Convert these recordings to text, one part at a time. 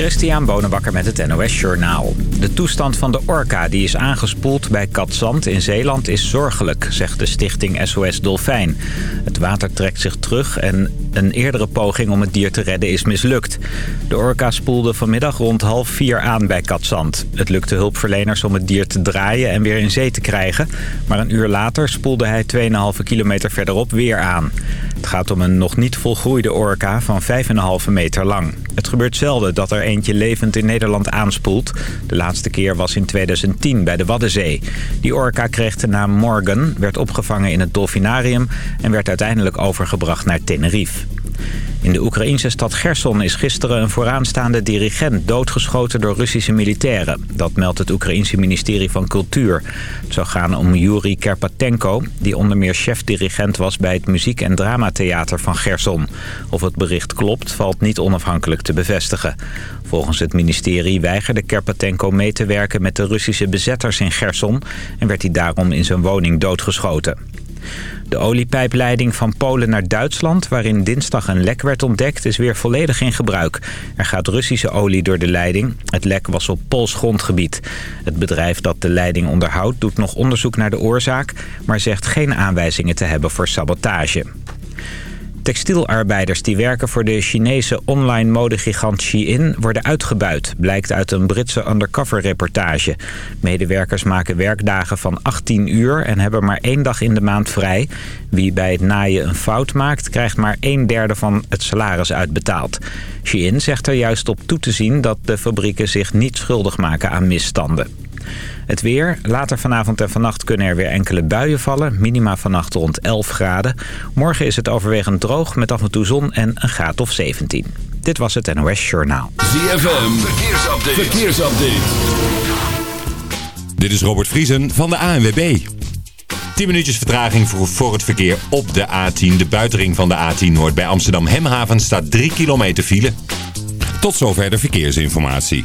Christian Bonenbakker met het NOS Journaal. De toestand van de orka die is aangespoeld bij Katzand in Zeeland is zorgelijk, zegt de stichting SOS Dolfijn. Het water trekt zich terug en een eerdere poging om het dier te redden is mislukt. De orka spoelde vanmiddag rond half vier aan bij Katzand. Het lukte hulpverleners om het dier te draaien en weer in zee te krijgen. Maar een uur later spoelde hij 2,5 kilometer verderop weer aan. Het gaat om een nog niet volgroeide orka van 5,5 meter lang. Het gebeurt zelden dat er eentje levend in Nederland aanspoelt. De laatste keer was in 2010 bij de Waddenzee. Die orka kreeg de naam Morgan, werd opgevangen in het dolfinarium... en werd uiteindelijk overgebracht naar Tenerife. In de Oekraïnse stad Gerson is gisteren een vooraanstaande dirigent doodgeschoten door Russische militairen. Dat meldt het Oekraïnse ministerie van Cultuur. Het zou gaan om Yuri Kerpatenko, die onder meer chefdirigent was bij het muziek- en dramatheater van Gerson. Of het bericht klopt, valt niet onafhankelijk te bevestigen. Volgens het ministerie weigerde Kerpatenko mee te werken met de Russische bezetters in Gerson en werd hij daarom in zijn woning doodgeschoten. De oliepijpleiding van Polen naar Duitsland, waarin dinsdag een lek werd ontdekt, is weer volledig in gebruik. Er gaat Russische olie door de leiding. Het lek was op Pools grondgebied. Het bedrijf dat de leiding onderhoudt doet nog onderzoek naar de oorzaak, maar zegt geen aanwijzingen te hebben voor sabotage textielarbeiders die werken voor de Chinese online modegigant Shein worden uitgebuit, blijkt uit een Britse undercover reportage. Medewerkers maken werkdagen van 18 uur en hebben maar één dag in de maand vrij. Wie bij het naaien een fout maakt, krijgt maar een derde van het salaris uitbetaald. Shein zegt er juist op toe te zien dat de fabrieken zich niet schuldig maken aan misstanden. Het weer. Later vanavond en vannacht kunnen er weer enkele buien vallen. Minima vannacht rond 11 graden. Morgen is het overwegend droog met af en toe zon en een graad of 17. Dit was het NOS Journaal. ZFM. Verkeersupdate. Verkeersupdate. Dit is Robert Vriesen van de ANWB. 10 minuutjes vertraging voor, het verkeer op de A10. De buitering van de A10 Noord bij Amsterdam Hemhaven staat 3 kilometer file. Tot zover de verkeersinformatie.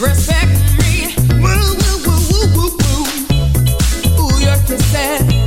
Respect me, woo woo woo woo woo woo. Ooh, you're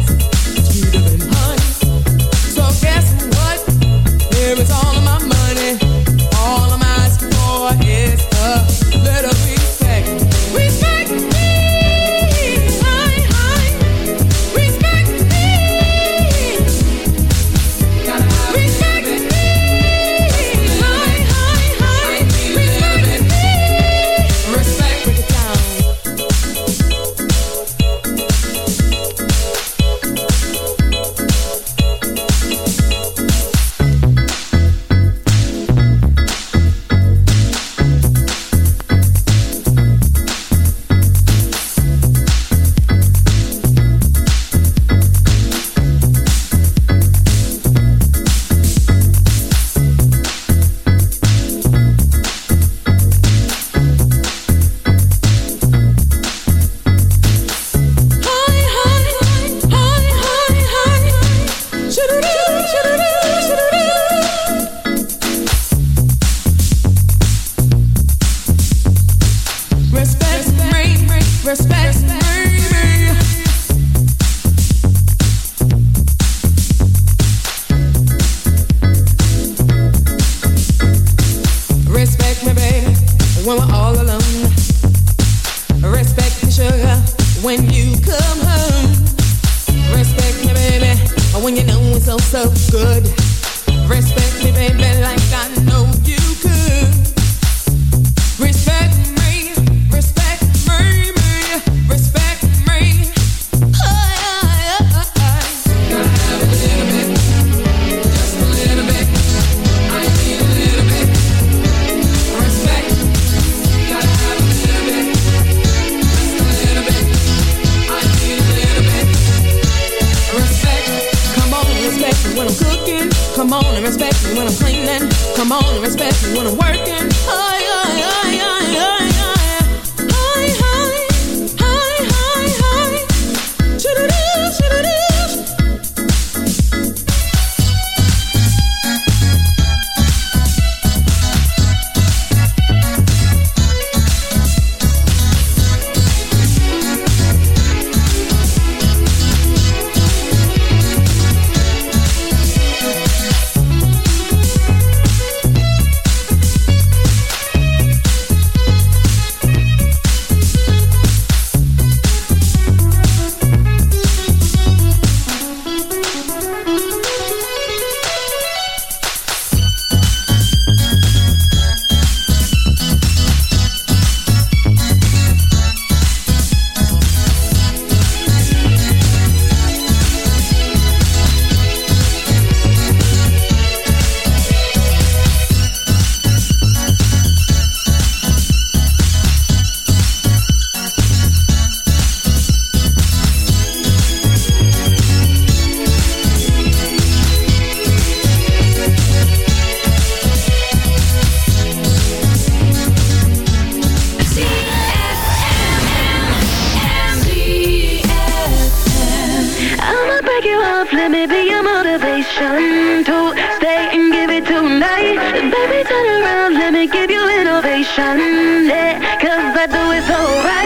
cause I do it so right.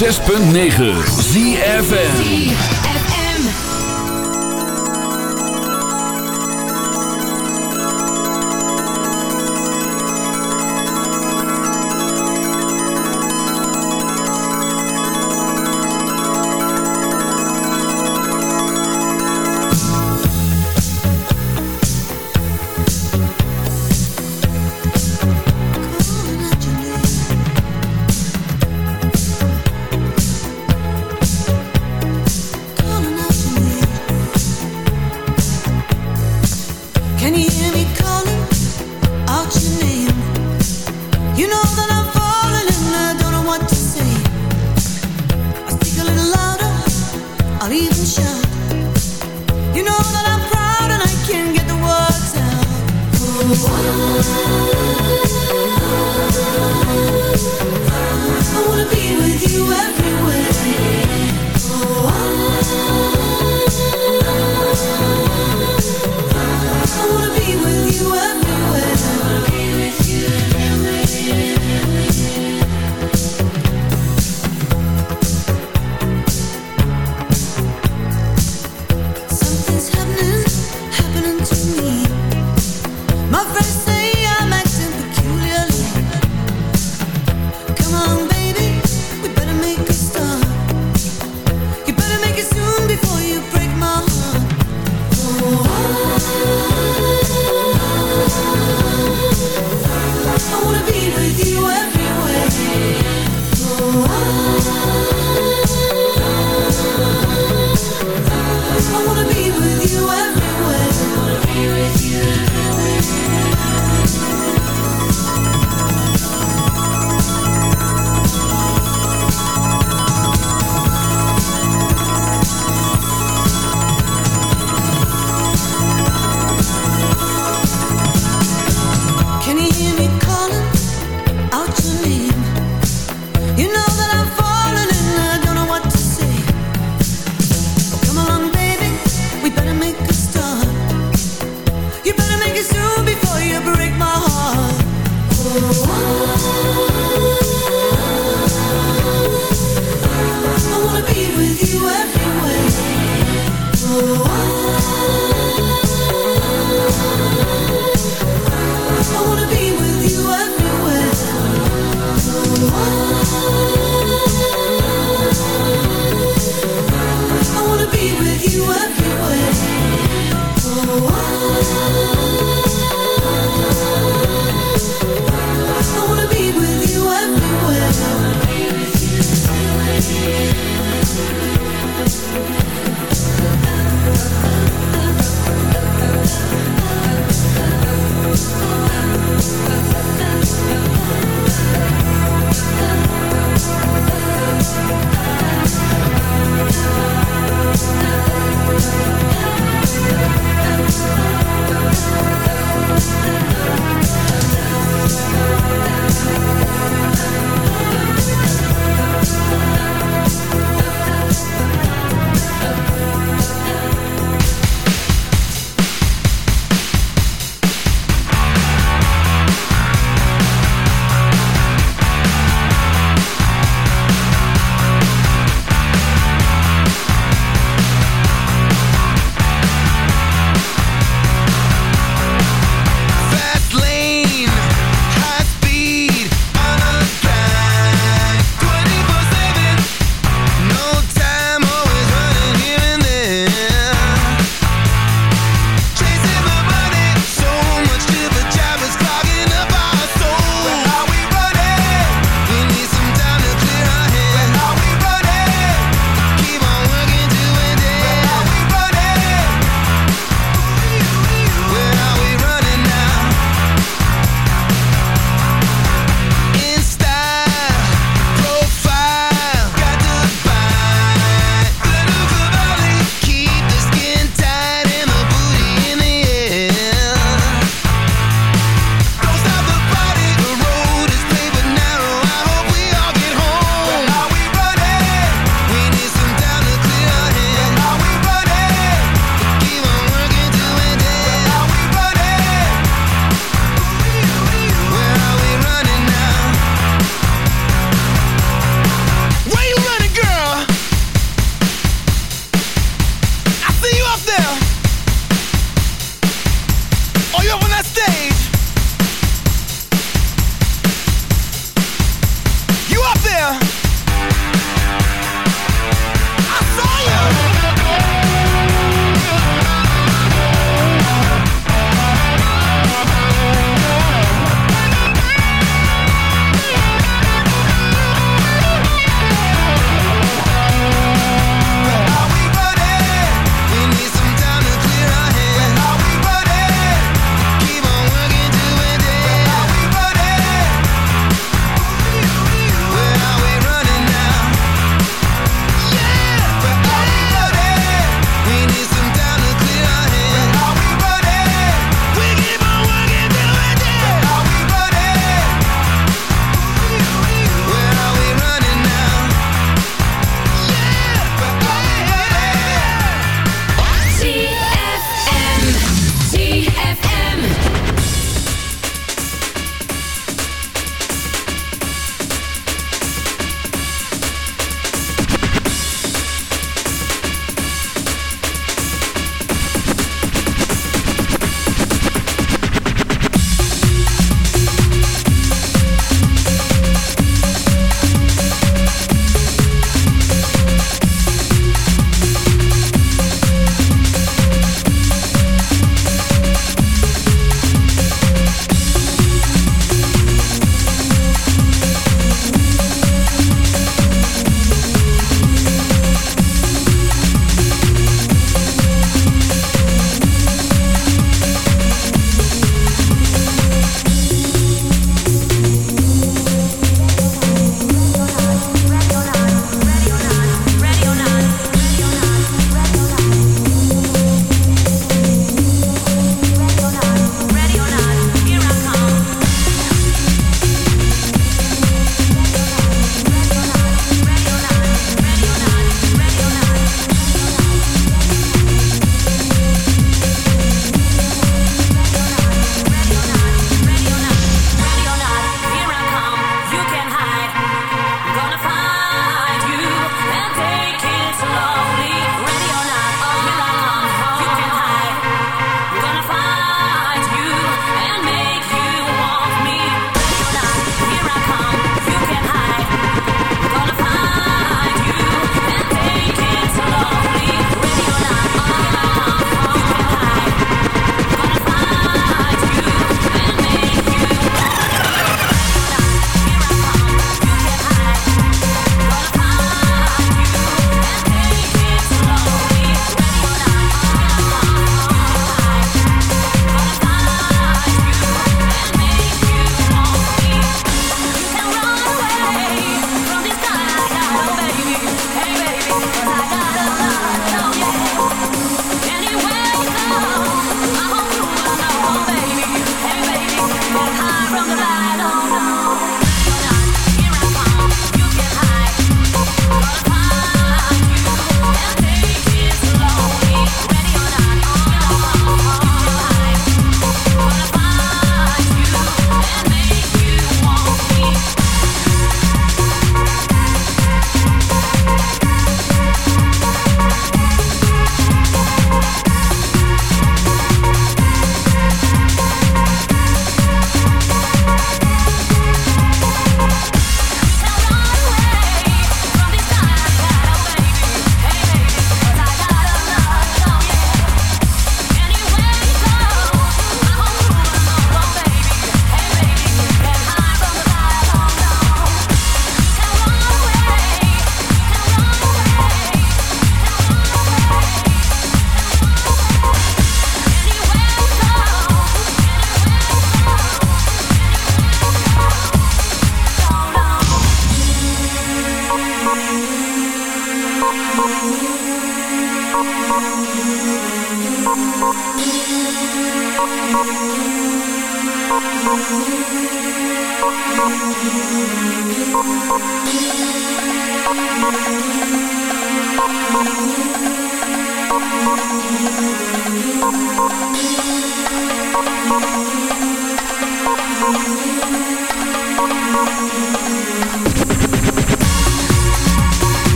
6.9.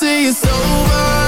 say it's over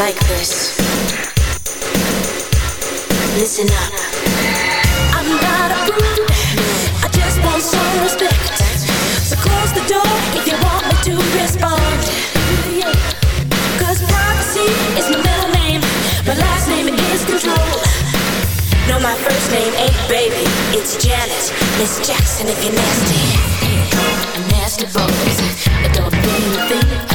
like this. Listen up. I'm not a brute. I just want some respect. So close the door if you want me to respond. Cause privacy is my middle name. My last name is control. No, my first name ain't baby. It's Janet. Miss Jackson if you're nasty. I'm nasty boys. Adult thing, thing.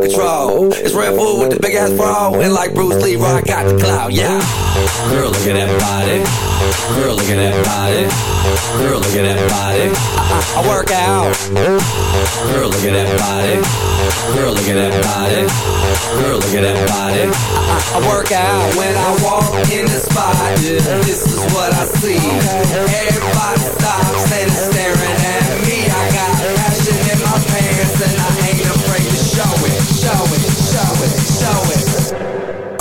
out control. It's Redfoo with the big ass bra. And like Bruce Lee, I got the clout, yeah. Girl, look at that body. Girl, look at that body. Girl, look at that body. I, I, I work out. Girl, look at that body. Girl, look at that body. Girl, look at that body. I, I, work out. When I walk in the spot, yeah, this is what I see. Everybody stops and is staring at me. I got passion in my pants and I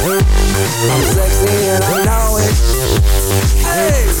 I'm sexy and I know